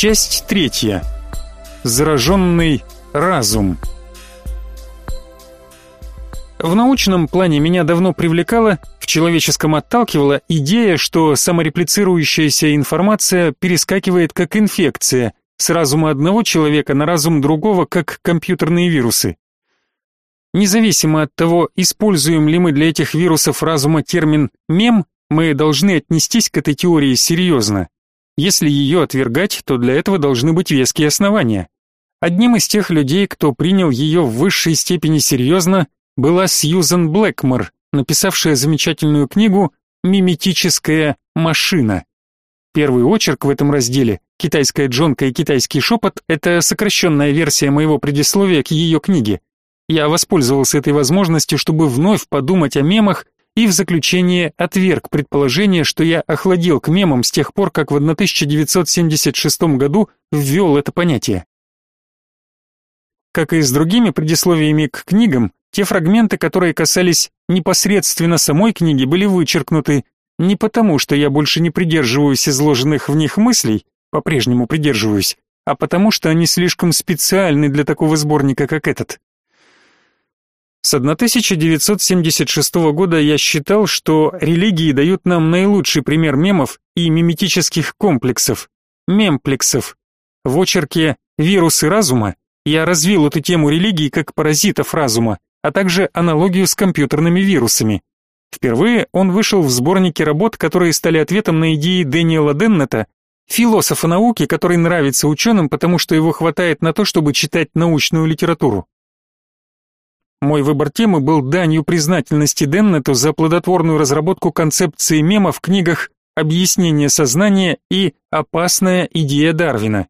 Часть третья. Зараженный разум. В научном плане меня давно привлекала, в человеческом отталкивала идея, что самореплицирующаяся информация перескакивает как инфекция с разума одного человека на разум другого, как компьютерные вирусы. Независимо от того, используем ли мы для этих вирусов разума термин «мем», мы должны отнестись к этой теории серьезно. Если ее отвергать, то для этого должны быть веские основания. Одним из тех людей, кто принял ее в высшей степени серьезно, была Сьюзен Блэкмор, написавшая замечательную книгу «Миметическая машина». Первый очерк в этом разделе «Китайская джонка и китайский шепот» — это сокращенная версия моего предисловия к ее книге. Я воспользовался этой возможностью, чтобы вновь подумать о мемах и в заключение отверг предположение, что я охладел к мемам с тех пор, как в 1976 году ввел это понятие. Как и с другими предисловиями к книгам, те фрагменты, которые касались непосредственно самой книги, были вычеркнуты не потому, что я больше не придерживаюсь изложенных в них мыслей, по-прежнему придерживаюсь, а потому что они слишком специальны для такого сборника, как этот. С 1976 года я считал, что религии дают нам наилучший пример мемов и миметических комплексов, мемплексов. В очерке «Вирусы разума» я развил эту тему религии как паразитов разума, а также аналогию с компьютерными вирусами. Впервые он вышел в сборнике работ, которые стали ответом на идеи Дэниела Деннета, философа науки, который нравится ученым, потому что его хватает на то, чтобы читать научную литературу. Мой выбор темы был данью признательности Деннету за плодотворную разработку концепции мема в книгах «Объяснение сознания» и «Опасная идея Дарвина».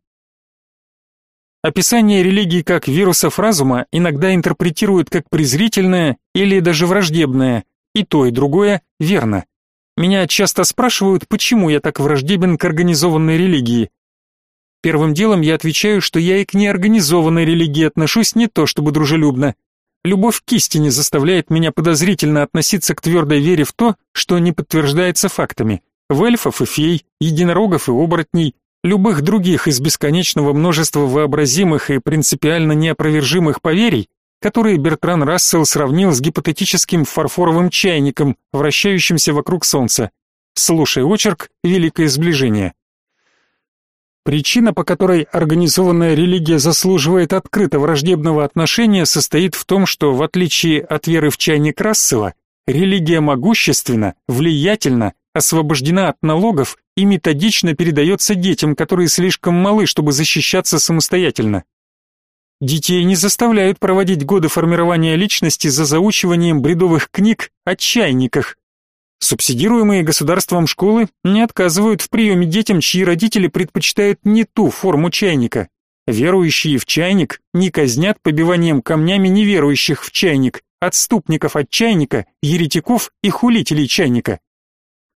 Описание религии как вирусов разума иногда интерпретируют как презрительное или даже враждебное, и то и другое верно. Меня часто спрашивают, почему я так враждебен к организованной религии. Первым делом я отвечаю, что я и к неорганизованной религии отношусь не то чтобы дружелюбно. Любовь к истине заставляет меня подозрительно относиться к твердой вере в то, что не подтверждается фактами. В эльфов и фей, единорогов и оборотней, любых других из бесконечного множества вообразимых и принципиально неопровержимых поверий, которые Бертран Рассел сравнил с гипотетическим фарфоровым чайником, вращающимся вокруг Солнца. Слушай очерк «Великое сближение». Причина, по которой организованная религия заслуживает открыто враждебного отношения, состоит в том, что, в отличие от веры в чайник Рассела, религия могущественна, влиятельна, освобождена от налогов и методично передается детям, которые слишком малы, чтобы защищаться самостоятельно. Детей не заставляют проводить годы формирования личности за заучиванием бредовых книг о чайниках. Субсидируемые государством школы не отказывают в приеме детям, чьи родители предпочитают не ту форму чайника. Верующие в чайник не казнят побиванием камнями неверующих в чайник, отступников от чайника, еретиков и хулителей чайника.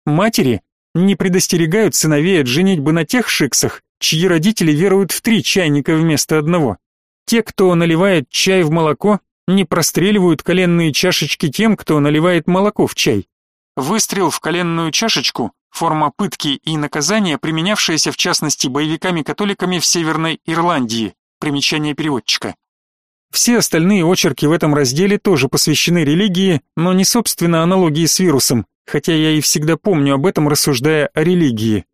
Матери не предостерегают сыновей от женитьбы на тех шиксах, чьи родители веруют в три чайника вместо одного. Те, кто наливает чай в молоко, не простреливают коленные чашечки тем, кто наливает молоко в чай. Выстрел в коленную чашечку – форма пытки и наказания, применявшаяся в частности боевиками-католиками в Северной Ирландии. Примечание переводчика. Все остальные очерки в этом разделе тоже посвящены религии, но не собственно аналогии с вирусом, хотя я и всегда помню об этом, рассуждая о религии.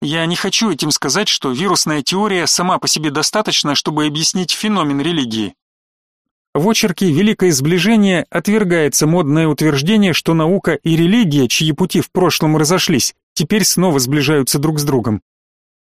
Я не хочу этим сказать, что вирусная теория сама по себе достаточна, чтобы объяснить феномен религии. В очерке «Великое сближение» отвергается модное утверждение, что наука и религия, чьи пути в прошлом разошлись, теперь снова сближаются друг с другом.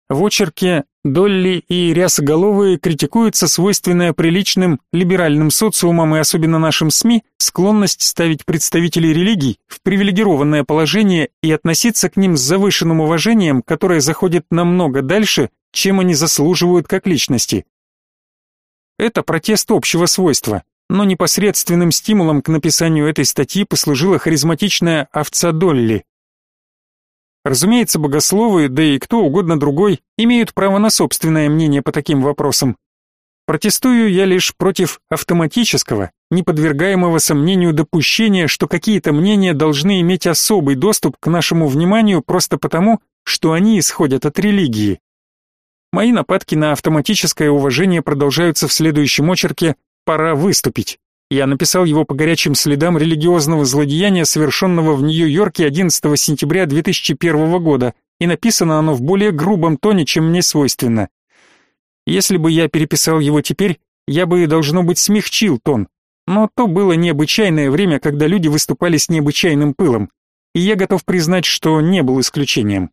В очерке Долли и рясоголовые критикуется свойственная приличным либеральным социумам и особенно нашим СМИ склонность ставить представителей религий в привилегированное положение и относиться к ним с завышенным уважением, которое заходит намного дальше, чем они заслуживают как личности. Это протест общего свойства, но непосредственным стимулом к написанию этой статьи послужила харизматичная овца Долли, Разумеется, богословы, да и кто угодно другой, имеют право на собственное мнение по таким вопросам. Протестую я лишь против автоматического, неподвергаемого сомнению допущения, что какие-то мнения должны иметь особый доступ к нашему вниманию просто потому, что они исходят от религии. Мои нападки на автоматическое уважение продолжаются в следующем очерке «Пора выступить». Я написал его по горячим следам религиозного злодеяния, совершенного в Нью-Йорке 11 сентября 2001 года, и написано оно в более грубом тоне, чем мне свойственно. Если бы я переписал его теперь, я бы, должно быть, смягчил тон. Но то было необычайное время, когда люди выступали с необычайным пылом, и я готов признать, что не был исключением.